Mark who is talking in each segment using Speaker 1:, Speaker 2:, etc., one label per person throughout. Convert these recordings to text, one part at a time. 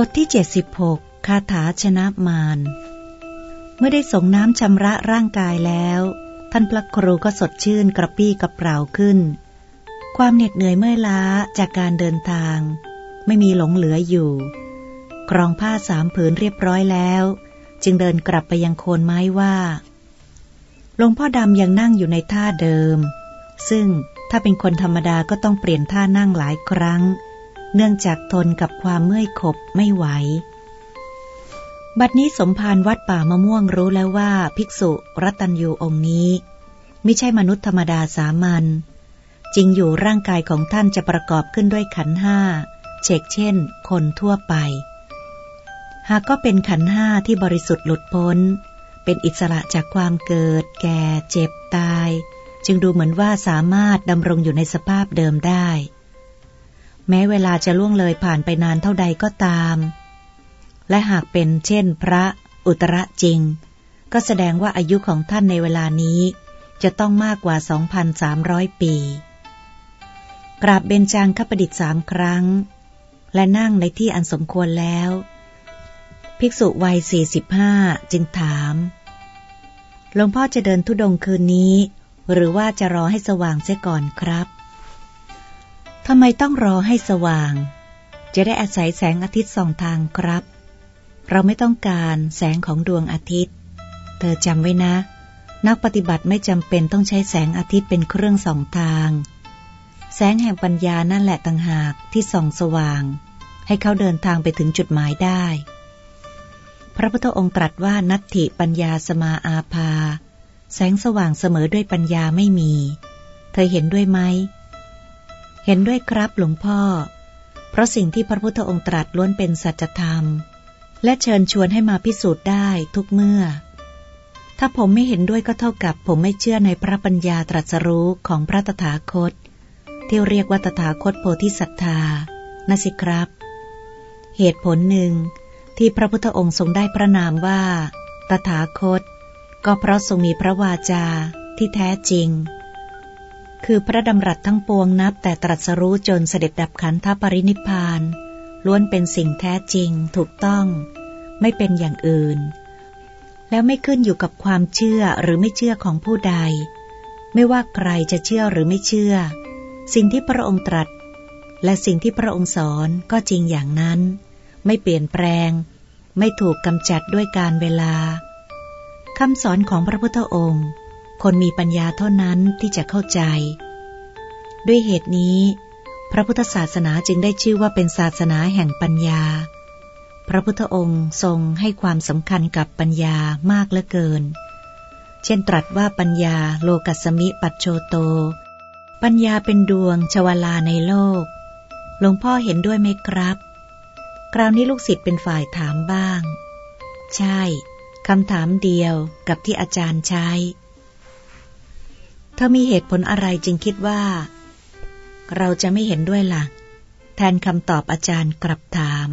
Speaker 1: บทที่ 76 คาถาชนะมาร เมื่อได้ส่งน้ำชำระร่างกายแล้ว ท่านพระครูก็สดชื่นกระปี้กระเปร่าขึ้น ความเหน็ดเหนื่อยเมื่อยล้าจากการเดินทาง ไม่มีหลงเหลืออยู่ กรองผ้าสามผืนเรียบร้อยแล้ว จึงเดินกลับไปยังโคนไม้ว่าหลวงพ่อดำยังนั่งอยู่ในท่าเดิม ซึ่งถ้าเป็นคนธรรมดาก็ต้องเปลี่ยนท่านั่งหลายครั้งเเนื่องจากทนกับความเมื่อยขบไม่ไหว บัดนี้สมภารวัดป่ามะม่วงรู้แล้วว่าภิกษุรัตัญยูองค์นี้ ไม่ใช่มนุษย์ธรรมดาสามัญจริงอยู่ร่างกายของท่านจะประกอบขึ้นด้วยขันห้าเชกเช่น คนทั่วไป หากก็เป็นขันห้าที่บริสุทธิ์หลุดพ้น เป็นอิสระจากความเกิด แก่ เจ็บ ตาย จึงดูเหมือนว่าสามารถดำรงอยู่ในสภาพเดิมได้ แม้เวลาจะล่วงเลยผ่านไปนานเท่าใดก็ตาม และหากเป็นเช่นพระอุตระจริง ก็แสดงว่าอายุของท่านในเวลานี้จะต้องมากกว่า 2,300 ปี กราบเบญจางคประดิษฐ์สามครั้ง และนั่งในที่อันสมควรแล้ว ภิกษุวัย 45 จึงถาม หลวงพ่อจะเดินทุดงคืนนี้ หรือว่าจะรอให้สว่างเสียก่อนครับ ทำไมต้องรอให้สว่าง จะได้อาศัยแสงอาทิตย์ส่องทางครับ เราไม่ต้องการแสงของดวงอาทิตย์ เธอจำไว้นะ นักปฏิบัติไม่จำเป็นต้องใช้แสงอาทิตย์เป็นเครื่องส่องทาง แสงแห่งปัญญานั่นแหละต่างหากที่ส่องสว่าง ให้เขาเดินทางไปถึงจุดหมายได้ พระพุทธองค์ตรัสว่านัตถิปัญญาสมาอาภา แสงสว่างเสมอด้วยปัญญาไม่มี เธอเห็นด้วยไหม เห็นด้วยครับหลวงพ่อ เพราะสิ่งที่พระพุทธองค์ตรัสล้วนเป็นสัจธรรม และเชิญชวนให้มาพิสูจน์ได้ทุกเมื่อ ถ้าผมไม่เห็นด้วยก็เท่ากับผมไม่เชื่อในพระปัญญาตรัสรู้ของพระตถาคต ที่เรียกว่าตถาคตโพธิสัตธานะสิครับ เหตุผลหนึ่งที่พระพุทธองค์ทรงได้พระนามว่า ตถาคต ก็เพราะทรงมีพระวาจาที่แท้จริง คือพระดำรัสทั้งปวงนับแต่ตรัสรู้จนเสด็จดับขันธปรินิพาน ล้วนเป็นสิ่งแท้จริงถูกต้อง ไม่เป็นอย่างอื่น แล้วไม่ขึ้นอยู่กับความเชื่อหรือไม่เชื่อของผู้ใด ไม่ว่าใครจะเชื่อหรือไม่เชื่อ สิ่งที่พระองค์ตรัส และสิ่งที่พระองค์สอนก็จริงอย่างนั้น ไม่เปลี่ยนแปลง ไม่ถูกกำจัดด้วยการเวลาคำสอนของพระพุทธองค์ คนมีปัญญาเท่านั้นที่จะเข้าใจ ด้วยเหตุนี้ พระพุทธศาสนาจึงได้ชื่อว่าเป็นศาสนาแห่งปัญญา พระพุทธองค์ทรงให้ความสำคัญกับปัญญามากเหลือเกิน เช่นตรัสว่าปัญญาโลกัสมิปัจโชโต ปัญญาเป็นดวงชวลาในโลก หลวงพ่อเห็นด้วยไหมครับ คราวนี้ลูกศิษย์เป็นฝ่ายถามบ้าง ใช่คำถามเดียวกับที่อาจารย์ใช้ เธอมีเหตุผลอะไรจึงคิดว่า เราจะไม่เห็นด้วยละ่ะ แทนคำตอบอาจารย์กลับถาม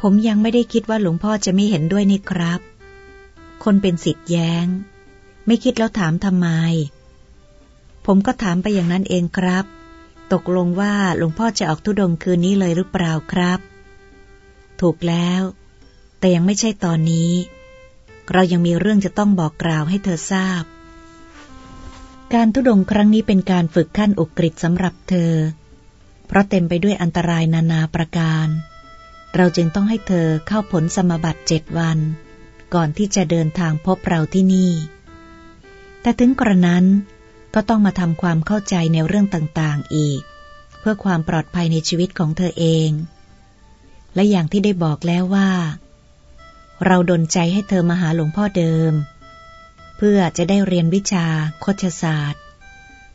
Speaker 1: ผมยังไม่ได้คิดว่าหลวงพ่อจะไม่เห็นด้วยนี่ครับ คนเป็นสิทธิ์แย้ง ไม่คิดแล้วถามทำไม ผมก็ถามไปอย่างนั้นเองครับ ตกลงว่าหลวงพ่อจะออกทุดงคืนนี้เลยหรือเปล่าครับ ถูกแล้ว แต่ยังไม่ใช่ตอนนี้ เรายังมีเรื่องจะต้องบอกกล่าวให้เธอทราบ การทุดงครั้งนี้เป็นการฝึกขั้นอุกฤษสำหรับเธอ เพราะเต็มไปด้วยอันตรายนานาประการ เราจึงต้องให้เธอเข้าผลสมบัติเจ็ดวัน ก่อนที่จะเดินทางพบเราที่นี่ แต่ถึงกระนั้นก็ต้องมาทำความเข้าใจในเรื่องต่างๆอีก เพื่อความปลอดภัยในชีวิตของเธอเอง และอย่างที่ได้บอกแล้วว่า เราดนใจให้เธอมาหาหลวงพ่อเดิม เพื่อจะได้เรียนวิชาโคชศาสตร์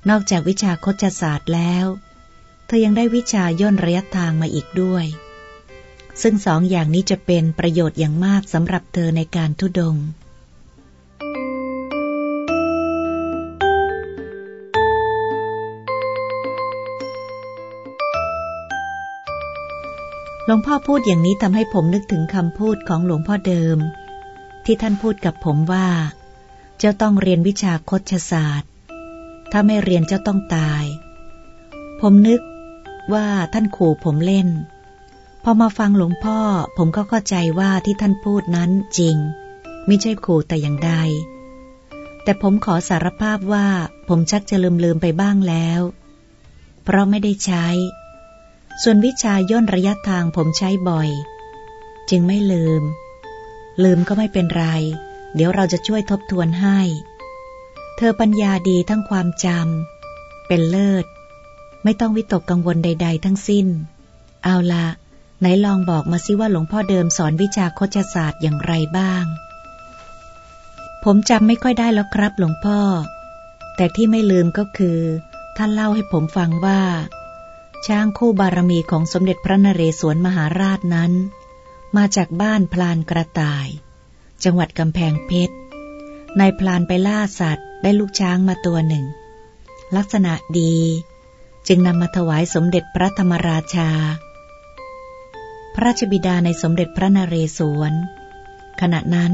Speaker 1: นอกจากวิชาโคชศาสตร์แล้ว เธอยังได้วิชาย่นระยะทางมาอีกด้วย ซึ่งสองอย่างนี้จะเป็นประโยชน์อย่างมากสำหรับเธอในการทุดงหลวงพ่อพูดอย่างนี้ทำให้ผมนึกถึงคำพูดของหลวงพ่อเดิม ที่ท่านพูดกับผมว่า เจ้าต้องเรียนวิชาคชศาสตร์ ถ้าไม่เรียนเจ้าต้องตาย ผมนึกว่าท่านขู่ผมเล่น พอมาฟังหลวงพ่อ ผมก็เข้าใจว่าที่ท่านพูดนั้นจริง ไม่ใช่ขู่แต่อย่างใด แต่ผมขอสารภาพว่าผมชักจะลืมลืมไปบ้างแล้ว เพราะไม่ได้ใช้ ส่วนวิชาย่นระยะทางผมใช้บ่อย จึงไม่ลืม ลืมก็ไม่เป็นไร เดี๋ยวเราจะช่วยทบทวนให้ เธอปัญญาดีทั้งความจำ เป็นเลิศ ไม่ต้องวิตกกังวลใด ๆ ทั้งสิ้น เอาละไหนลองบอกมาสิว่าหลวงพ่อเดิมสอนวิชาโคจศาสตร์อย่างไรบ้าง ผมจำไม่ค่อยได้แล้วครับหลวงพ่อ แต่ที่ไม่ลืมก็คือ ท่านเล่าให้ผมฟังว่า ช้างคู่บารมีของสมเด็จพระนเรศวรมหาราชนั้น มาจากบ้านพลานกระต่าย จังหวัดกำแพงเพชรนายพลานไปล่าสัตว์ ได้ลูกช้างมาตัวหนึ่ง ลักษณะดี จึงนำมาถวายสมเด็จพระธรรมราชา พระราชบิดาในสมเด็จพระนเรศวร ขณะนั้น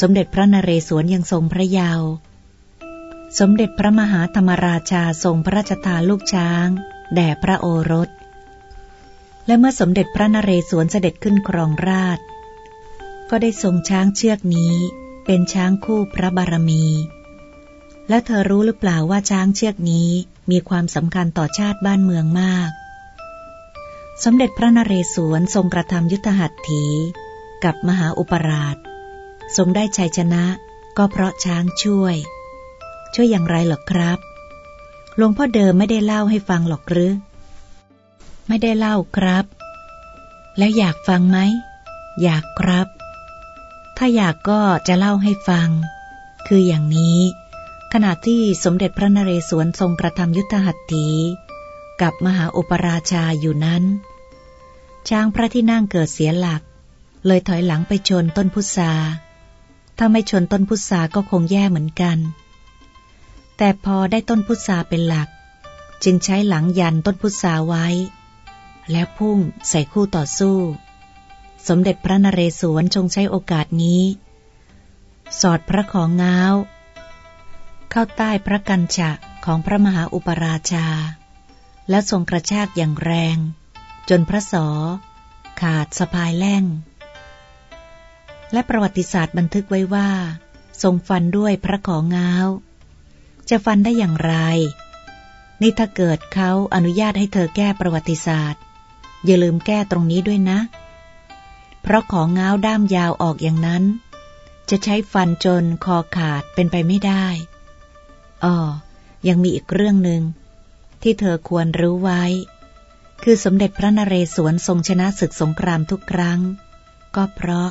Speaker 1: สมเด็จพระนเรศวรยังทรงพระเยาว์สมเด็จพระมหาธรรมราชาทรงพระราชทานลูกช้าง แด่พระโอรส และเมื่อสมเด็จพระนเรศวรเสด็จขึ้นครองราช ก็ได้ทรงช้างเชือกนี้ เป็นช้างคู่พระบารมี และเธอรู้หรือเปล่าว่าช้างเชือกนี้มีความสำคัญต่อชาติบ้านเมืองมาก สมเด็จพระนเรศวรทรงกระทำยุทธหัตถีกับมหาอุปราช ทรงได้ชัยชนะก็เพราะช้างช่วย ช่วยอย่างไรหรอครับหลวงพ่อเดิมไม่ได้เล่าให้ฟังหรอกหรือ ไม่ได้เล่าครับ แล้วอยากฟังไหม อยากครับ ถ้าอยากก็จะเล่าให้ฟัง คืออย่างนี้ ขณะที่สมเด็จพระนเรศวรทรงกระทำยุทธหัตถี กับมหาอุปราชาอยู่นั้น ช้างพระที่นั่งเกิดเสียหลัก เลยถอยหลังไปชนต้นพุทราถ้าไม่ชนต้นพุทราก็คงแย่เหมือนกัน แต่พอได้ต้นพุทราเป็นหลัก จึงใช้หลังยันต้นพุทราไว้ แล้วพุ่งใส่คู่ต่อสู้ สมเด็จพระนเรศวรทรงใช้โอกาสนี้ สอดพระของง้าว เข้าใต้พระกัญชะของพระมหาอุปราชา และทรงกระชากอย่างแรง จนพระสอ ขาดสะพายแล่ง และประวัติศาสตร์บันทึกไว้ว่า ทรงฟันด้วยพระของง้าว จะฟันได้อย่างไร นี่ถ้าเกิดเขาอนุญาตให้เธอแก้ประวัติศาสตร์ อย่าลืมแก้ตรงนี้ด้วยนะ เพราะของง้าวด้ามยาวออกอย่างนั้น จะใช้ฟันจนคอขาดเป็นไปไม่ได้อ๋อยังมีอีกเรื่องหนึ่งที่เธอควรรู้ไว้ คือสมเด็จพระนเรศวรทรงชนะศึกสงครามทุกครั้ง ก็เพราะ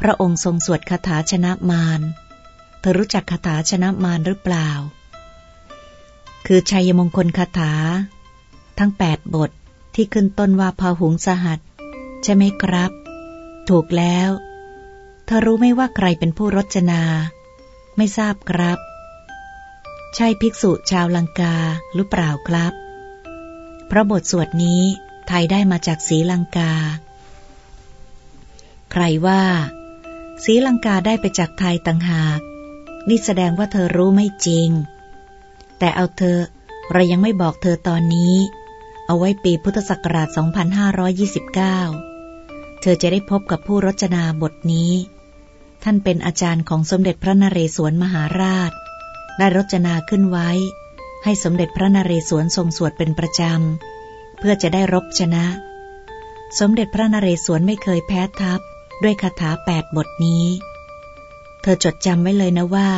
Speaker 1: พระองค์ทรงสวดคาถาชนะมาร เธอรู้จักคาถาชนะมารหรือเปล่า คือชัยมงคลคาถา ทั้งแปดบทที่ขึ้นต้นว่าพาหุงสหัส ใช่ไหมครับ ถูกแล้ว เธอรู้ไหมว่าใครเป็นผู้รจนา ไม่ทราบครับ ใช่ภิกษุชาวลังกาหรือเปล่าครับเพราะบทสวดนี้ไทยได้มาจากสีลังกา ใครว่าสีลังกาได้ไปจากไทยต่างหาก นี่แสดงว่าเธอรู้ไม่จริง แต่เอาเธอเรายังไม่บอกเธอตอนนี้ เอาไว้ปีพุทธศักราช 2529 เธอจะได้พบกับผู้รจนาบทนี้ ท่านเป็นอาจารย์ของสมเด็จพระนเรศวรมหาราช ได้รจนาขึ้นไว้ ให้สมเด็จพระนเรศวรทรงสวดเป็นประจำ เพื่อจะได้รบชนะ สมเด็จพระนเรศวรไม่เคยแพ้ทัพด้วยคาถาแปดบทนี้ เธอจดจำไว้เลยนะว่า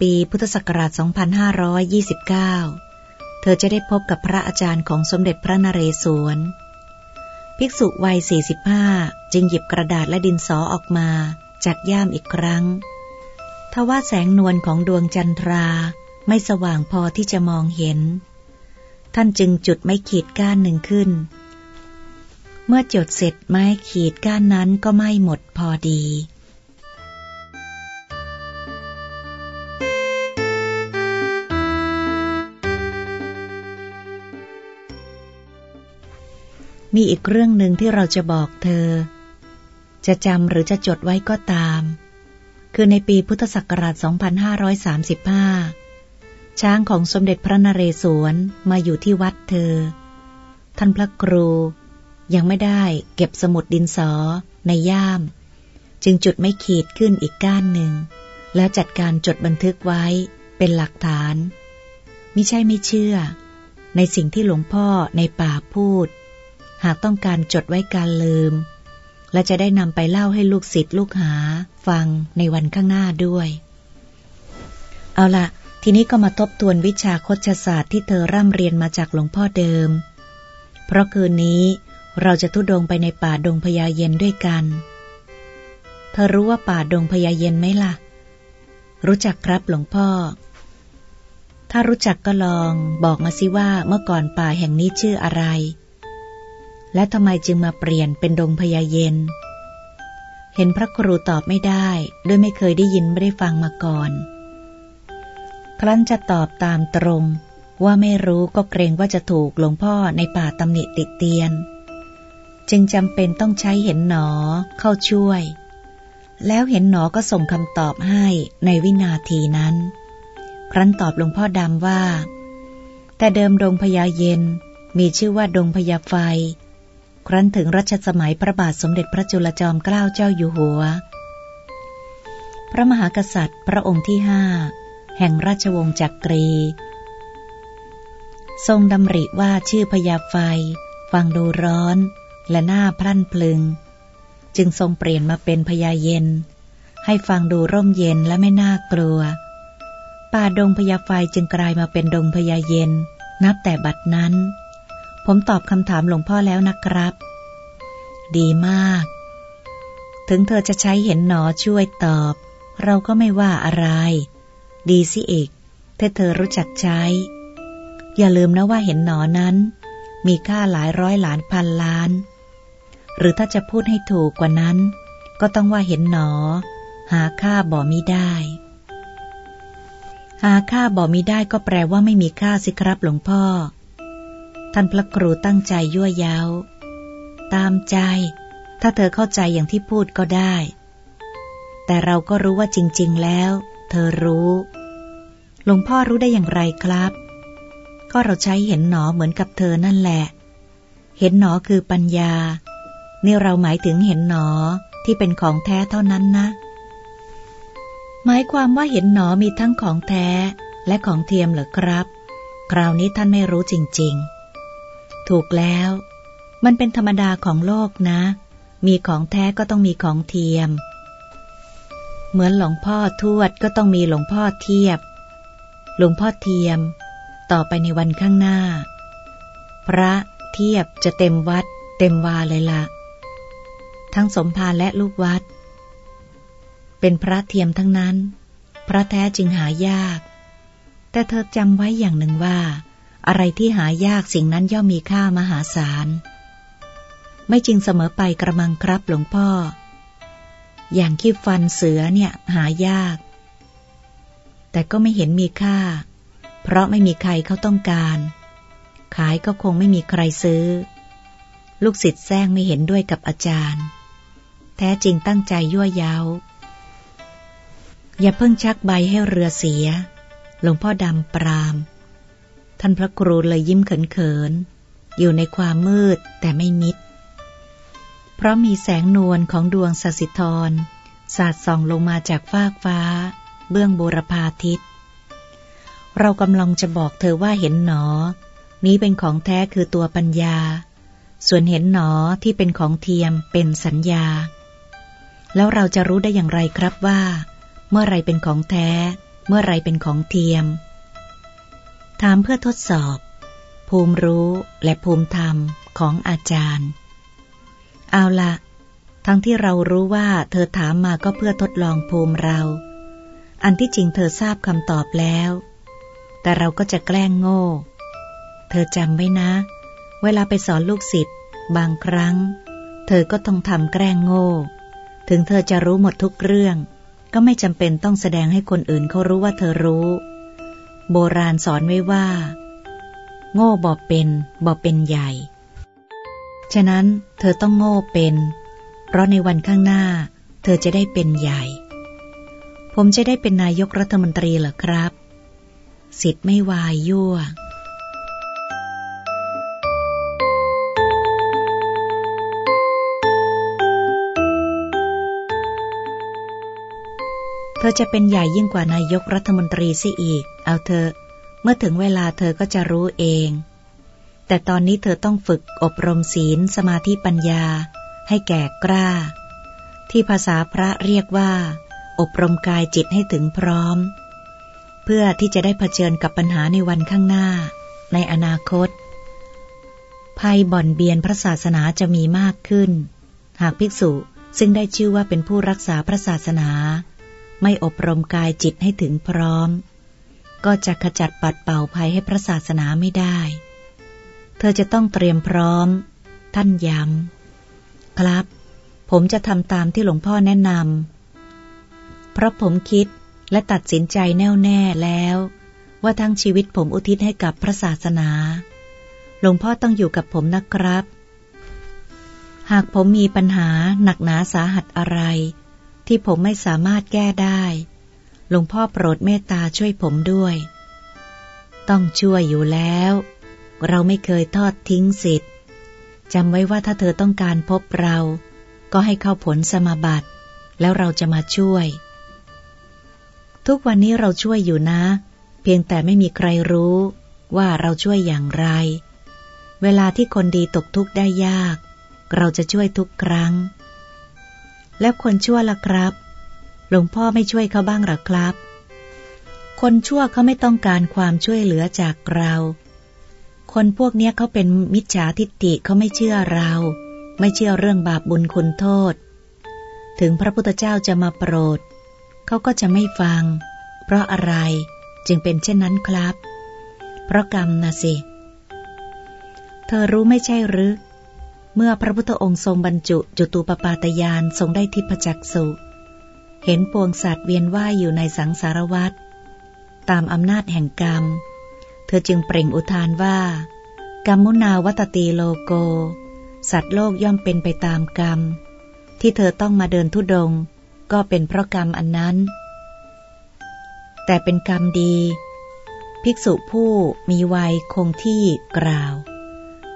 Speaker 1: ปีพุทธศักราช 2529 เธอจะได้พบกับพระอาจารย์ของสมเด็จพระนเรศวร ภิกษุวัย 45 จึงหยิบกระดาษและดินสอออกมา จากย่ามอีกครั้ง ทว่าแสงนวลของดวงจันทราไม่สว่างพอที่จะมองเห็น ท่านจึงจุดไม้ขีดก้านหนึ่งขึ้น เมื่อจดเสร็จไม้ขีดก้านนั้นก็ไม่หมดพอดี มีอีกเรื่องหนึ่งที่เราจะบอกเธอ จะจำหรือจะจดไว้ก็ตาม คือในปีพุทธศักราช 2535 ช้างของสมเด็จพระนเรศวรมาอยู่ที่วัดเธอ ท่านพระครูยังไม่ได้เก็บสมุดดินสอในย่าม จึงจุดไม่ขีดขึ้นอีกก้านหนึ่ง แล้วจัดการจดบันทึกไว้เป็นหลักฐานมิใช่ไม่เชื่อ ในสิ่งที่หลวงพ่อในป่าพูด หากต้องการจดไว้การลืม และจะได้นำไปเล่าให้ลูกศิษย์ลูกหา ฟังในวันข้างหน้าด้วย เอาละทีนี้ก็มาทบทวนวิชาคชศาสตร์ที่เธอร่ำเรียนมาจากหลวงพ่อเดิม เพราะคืนนี้เราจะทุดงไปในป่าดงพญาเย็นด้วยกัน เธอรู้ว่าป่าดงพญาเย็นไหมล่ะ รู้จักครับหลวงพ่อ ถ้ารู้จักก็ลองบอกมาสิว่าเมื่อก่อนป่าแห่งนี้ชื่ออะไร และทำไมจึงมาเปลี่ยนเป็นดงพญาเย็น เห็นพระครูตอบไม่ได้ด้วยไม่เคยได้ยินไม่ได้ฟังมาก่อน ครั้นจะตอบตามตรง ว่าไม่รู้ก็เกรงว่าจะถูกหลวงพ่อในป่าตำหนิติเตียน จึงจำเป็นต้องใช้เห็นหนอเข้าช่วย แล้วเห็นหนอก็ส่งคำตอบให้ในวินาทีนั้น ครั้นตอบหลวงพ่อดำว่า แต่เดิมดงพญาเย็นมีชื่อว่าดงพญาไฟ ครั้นถึงรัชสมัยพระบาทสมเด็จพระจุลจอมเกล้าเจ้าอยู่หัว พระมหากษัตริย์พระองค์ที่ห้าแห่งราชวงศ์จักรี ทรงดำริว่าชื่อพญาไฟ ฟังดูร้อน และหน้าพรั่นพลึง จึงทรงเปลี่ยนมาเป็นพญาเย็น ให้ฟังดูร่มเย็นและไม่น่ากลัว ป่าดงพญาไฟจึงกลายมาเป็นดงพญาเย็น นับแต่บัดนั้น ผมตอบคำถามหลวงพ่อแล้วนะครับ ดีมาก ถึงเธอจะใช้เห็นหนอช่วยตอบ เราก็ไม่ว่าอะไร ดีสิเอกถ้าเธอรู้จักใช้ อย่าลืมนะว่าเห็นหนอนั้น มีค่าหลายร้อยหลานพันล้าน หรือถ้าจะพูดให้ถูกกว่านั้น ก็ต้องว่าเห็นหนอ หาค่าบ่มีได้ หาค่าบ่มีได้ก็แปลว่าไม่มีค่าสิครับหลวงพ่อ ท่านพระครูตั้งใจยั่วยาาตามใจ ถ้าเธอเข้าใจอย่างที่พูดก็ได้ แต่เราก็รู้ว่าจริง ๆ แล้ว เธอรู้ หลวงพ่อรู้ได้อย่างไรครับ ก็เราใช้เห็นหนอเหมือนกับเธอนั่นแหละ เห็นหนอคือปัญญา นี่เราหมายถึงเห็นหนอที่เป็นของแท้เท่านั้นนะ หมายความว่าเห็นหนอมีทั้งของแท้และของเทียมเหรอครับ คราวนี้ท่านไม่รู้จริง ๆ ถูกแล้ว มันเป็นธรรมดาของโลกนะ มีของแท้ก็ต้องมีของเทียม เหมือนหลวงพ่อทวดก็ต้องมีหลวงพ่อเทียบ หลวงพ่อเทียม ต่อไปในวันข้างหน้า พระเทียบจะเต็มวัด เต็มวาเลยละ่ะทั้งสมภารและลูกวัด เป็นพระเทียมทั้งนั้น พระแท้จึงหายาก แต่เธอจำไว้อย่างหนึ่งว่า อะไรที่หายากสิ่งนั้นย่อมมีค่ามหาศาล ไม่จริงเสมอไปกระมังครับหลวงพ่อ อย่างขี้ฟันเสือเนี่ยหายาก แต่ก็ไม่เห็นมีค่า เพราะไม่มีใครเขาต้องการ ขายก็คงไม่มีใครซื้อ ลูกศิษย์แซงไม่เห็นด้วยกับอาจารย์ แท้จริงตั้งใจยั่วยาอย่าเพิ่งชักใบให้เรือเสีย หลวงพ่อดำปราม ท่านพระครูเลยยิ้มเขินๆ อยู่ในความมืดแต่ไม่มิด เพราะมีแสงนวลของดวงสัสิธรสาดส่องลงมาจากฟากฟ้า เบื้องบูรพาทิต เรากำลังจะบอกเธอว่าเห็นหนอ นี้เป็นของแท้คือตัวปัญญา ส่วนเห็นหนอที่เป็นของเทียมเป็นสัญญา แล้วเราจะรู้ได้อย่างไรครับว่า เมื่อไรเป็นของแท้ เมื่อไรเป็นของเทียม ถามเพื่อทดสอบ ภูมิรู้และภูมิธรรมของอาจารย์ เอาละทั้งที่เรารู้ว่าเธอถามมาก็เพื่อทดลองภูมิเรา อันที่จริงเธอทราบคำตอบแล้ว แต่เราก็จะแกล้งโง่ เธอจำไว้นะ เวลาไปสอนลูกศิษย์บางครั้ง เธอก็ต้องทำแกล้งโง่ ถึงเธอจะรู้หมดทุกเรื่อง ก็ไม่จำเป็นต้องแสดงให้คนอื่นเขารู้ว่าเธอรู้ โบราณสอนไว้ว่า โง่บ่เป็นบ่เป็นใหญ่ ฉะนั้นเธอต้องโง่เป็น เพราะในวันข้างหน้า เธอจะได้เป็นใหญ่ ผมจะได้เป็นนายกรัฐมนตรีเหรอครับ สิทธิ์ไม่วายยั่วเธอจะเป็นใหญ่ยิ่งกว่านายกรัฐมนตรีสิอีก เอาเธอ เมื่อถึงเวลาเธอก็จะรู้เอง แต่ตอนนี้เธอต้องฝึกอบรมศีลสมาธิปัญญา ให้แก่กล้า ที่ภาษาพระเรียกว่า อบรมกายจิตให้ถึงพร้อม เพื่อที่จะได้เผชิญกับปัญหาในวันข้างหน้า ในอนาคต ภัยบ่อนเบียนพระศาสนาจะมีมากขึ้น หากภิกษุซึ่งได้ชื่อว่าเป็นผู้รักษาพระศาสนา ไม่อบรมกายจิตให้ถึงพร้อม ก็จะขจัดปัดเป่าภัยให้พระศาสนาไม่ได้ เธอจะต้องเตรียมพร้อม ท่านย้ำ ครับ ผมจะทำตามที่หลวงพ่อแนะนำ เพราะผมคิดและตัดสินใจแน่วแน่แล้ว ว่าทั้งชีวิตผมอุทิศให้กับพระศาสนา หลวงพ่อต้องอยู่กับผมนะครับ หากผมมีปัญหาหนักหนาสาหัสอะไร ที่ผมไม่สามารถแก้ได้ หลวงพ่อโปรดเมตตาช่วยผมด้วย ต้องช่วยอยู่แล้ว เราไม่เคยทอดทิ้งสิทธิ์จำไว้ว่าถ้าเธอต้องการพบเรา ก็ให้เข้าผลสมาบัติ แล้วเราจะมาช่วย ทุกวันนี้เราช่วยอยู่นะ เพียงแต่ไม่มีใครรู้ว่าเราช่วยอย่างไร เวลาที่คนดีตกทุกข์ได้ยาก เราจะช่วยทุกครั้ง แล้วคนชั่วล่ะครับ หลวงพ่อไม่ช่วยเขาบ้างหรอครับ คนชั่วเขาไม่ต้องการความช่วยเหลือจากเรา คนพวกนี้เขาเป็นมิจฉาทิฏฐิเขาไม่เชื่อเรา ไม่เชื่อเรื่องบาปบุญคุณโทษ ถึงพระพุทธเจ้าจะมาโปรด เขาก็จะไม่ฟัง เพราะอะไรจึงเป็นเช่นนั้นครับ เพราะกรรมนะสิ เธอรู้ไม่ใช่หรือ เมื่อพระพุทธองค์ทรงบรรจุจุตูปปาตยานทรงได้ทิพจักสุ เห็นปวงสัตว์เวียนว่ายอยู่ในสังสารวัฏตามอำนาจแห่งกรรม เธอจึงเปล่งอุทานว่ากรรมุนาวัตตีโลโก สัตว์โลกย่อมเป็นไปตามกรรม ที่เธอต้องมาเดินทุดง ก็เป็นเพราะกรรมอันนั้น แต่เป็นกรรมดี ภิกษุผู้มีวัยคงที่กล่าว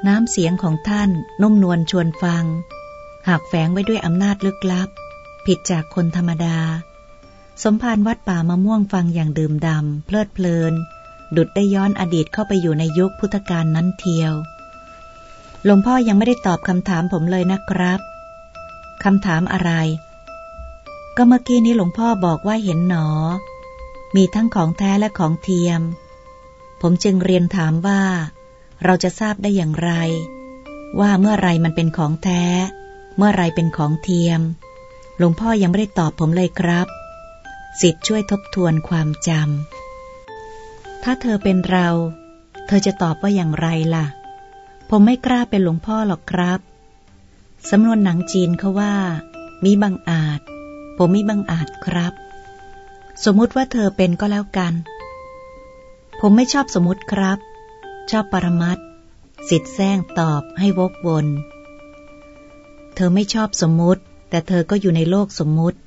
Speaker 1: น้ำเสียงของท่านนุ่มนวลชวนฟัง หากแฝงไว้ด้วยอำนาจลึกลับ ผิดจากคนธรรมดา สมภารวัดป่ามะม่วงฟังอย่างดื่มดำเพลิดเพลิน ดุดได้ย้อนอดีตเข้าไปอยู่ในยุคพุทธกาลนั้นเทียว หลวงพ่อยังไม่ได้ตอบคำถามผมเลยนะครับคำถามอะไร ก็เมื่อกี้นี้หลวงพ่อบอกว่าเห็นหนอ มีทั้งของแท้และของเทียม ผมจึงเรียนถามว่า เราจะทราบได้อย่างไร ว่าเมื่อไรมันเป็นของแท้ เมื่อไรเป็นของเทียม ลวงพ่อยังไม่ได้ตอบผมเลยครับ สิทธิ์ช่วยทบทวนความจำ ถ้าเธอเป็นเรา เธอจะตอบว่าอย่างไรล่ะ ผมไม่กล้าเป็นหลวงพ่อหรอกครับ สำนวนหนังจีนเขาว่า มีบังอาจ ผมมีบังอาจครับ สมมุติว่าเธอเป็นก็แล้วกัน ผมไม่ชอบสมมติครับ ชอบปรมัตสิทธิ์แซงตอบให้วกวน เธอไม่ชอบสมมติ แต่เธอก็อยู่ในโลกสมมุติ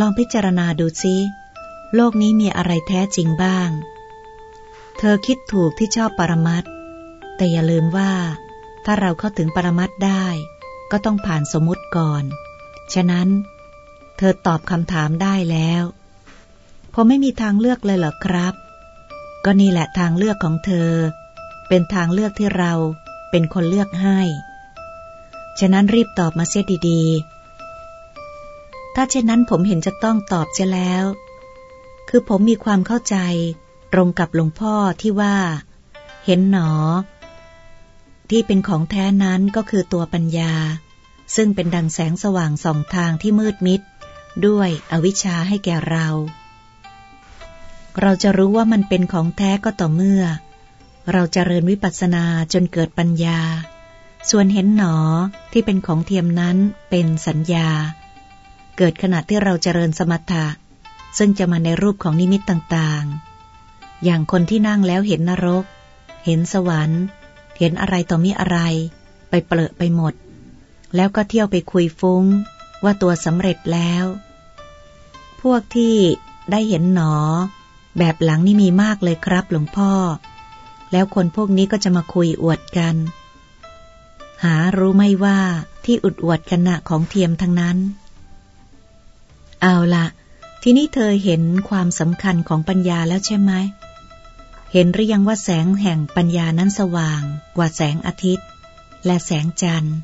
Speaker 1: ลองพิจารณาดูซิโลกนี้มีอะไรแท้จริงบ้าง เธอคิดถูกที่ชอบปรมัตแต่อย่าลืมว่า ถ้าเราเข้าถึงปรมัตได้ ก็ต้องผ่านสมมุติก่อน ฉะนั้น เธอตอบคำถามได้แล้วผมไม่มีทางเลือกเลยเหรอครับ ก็นี่แหละทางเลือกของเธอ เป็นทางเลือกที่เราเป็นคนเลือกให้ ฉะนั้นรีบตอบมาเสียดีๆ ถ้าเช่นนั้นผมเห็นจะต้องตอบเสียแล้ว คือผมมีความเข้าใจตรงกับหลวงพ่อที่ว่า เห็นหนอ ที่เป็นของแท้นั้นก็คือตัวปัญญา ซึ่งเป็นดังแสงสว่างสองทางที่มืดมิด ด้วยอวิชชาให้แก่เรา เราจะรู้ว่ามันเป็นของแท้ก็ต่อเมื่อ เราจเจริญวิปัสสนาจนเกิดปัญญา ส่วนเห็นหนอที่เป็นของเทียมนั้นเป็นสัญญา เกิดขณะที่เราเจริญสมถะ ซึ่งจะมาในรูปของนิมิตต่างๆ อย่างคนที่นั่งแล้วเห็นนรก เห็นสวรรค์ เห็นอะไรต่อมีอะไร ไปเปลอะไปหมด แล้วก็เที่ยวไปคุยฟุ้ง ว่าตัวสำเร็จแล้ว พวกที่ได้เห็นหนอ แบบหลังนี่มีมากเลยครับหลวงพ่อ แล้วคนพวกนี้ก็จะมาคุยอวดกัน หารู้ไม่ว่าที่อุดอวดกันนะของเทียมทั้งนั้น เอาละทีนี้เธอเห็นความสำคัญของปัญญาแล้วใช่ไหม เห็นหรือยังว่าแสงแห่งปัญญานั้นสว่างกว่าแสงอาทิตย์ และแสงจันทร์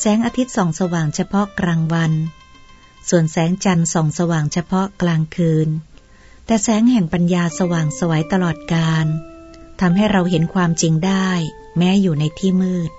Speaker 1: แสงอาทิตย์ส่องสว่างเฉพาะกลางวัน ส่วนแสงจันทร์ส่องสว่างเฉพาะกลางคืน แต่แสงแห่งปัญญาสว่างสวัยตลอดกาลทำให้เราเห็นความจริงได้ แม้อยู่ในที่มืด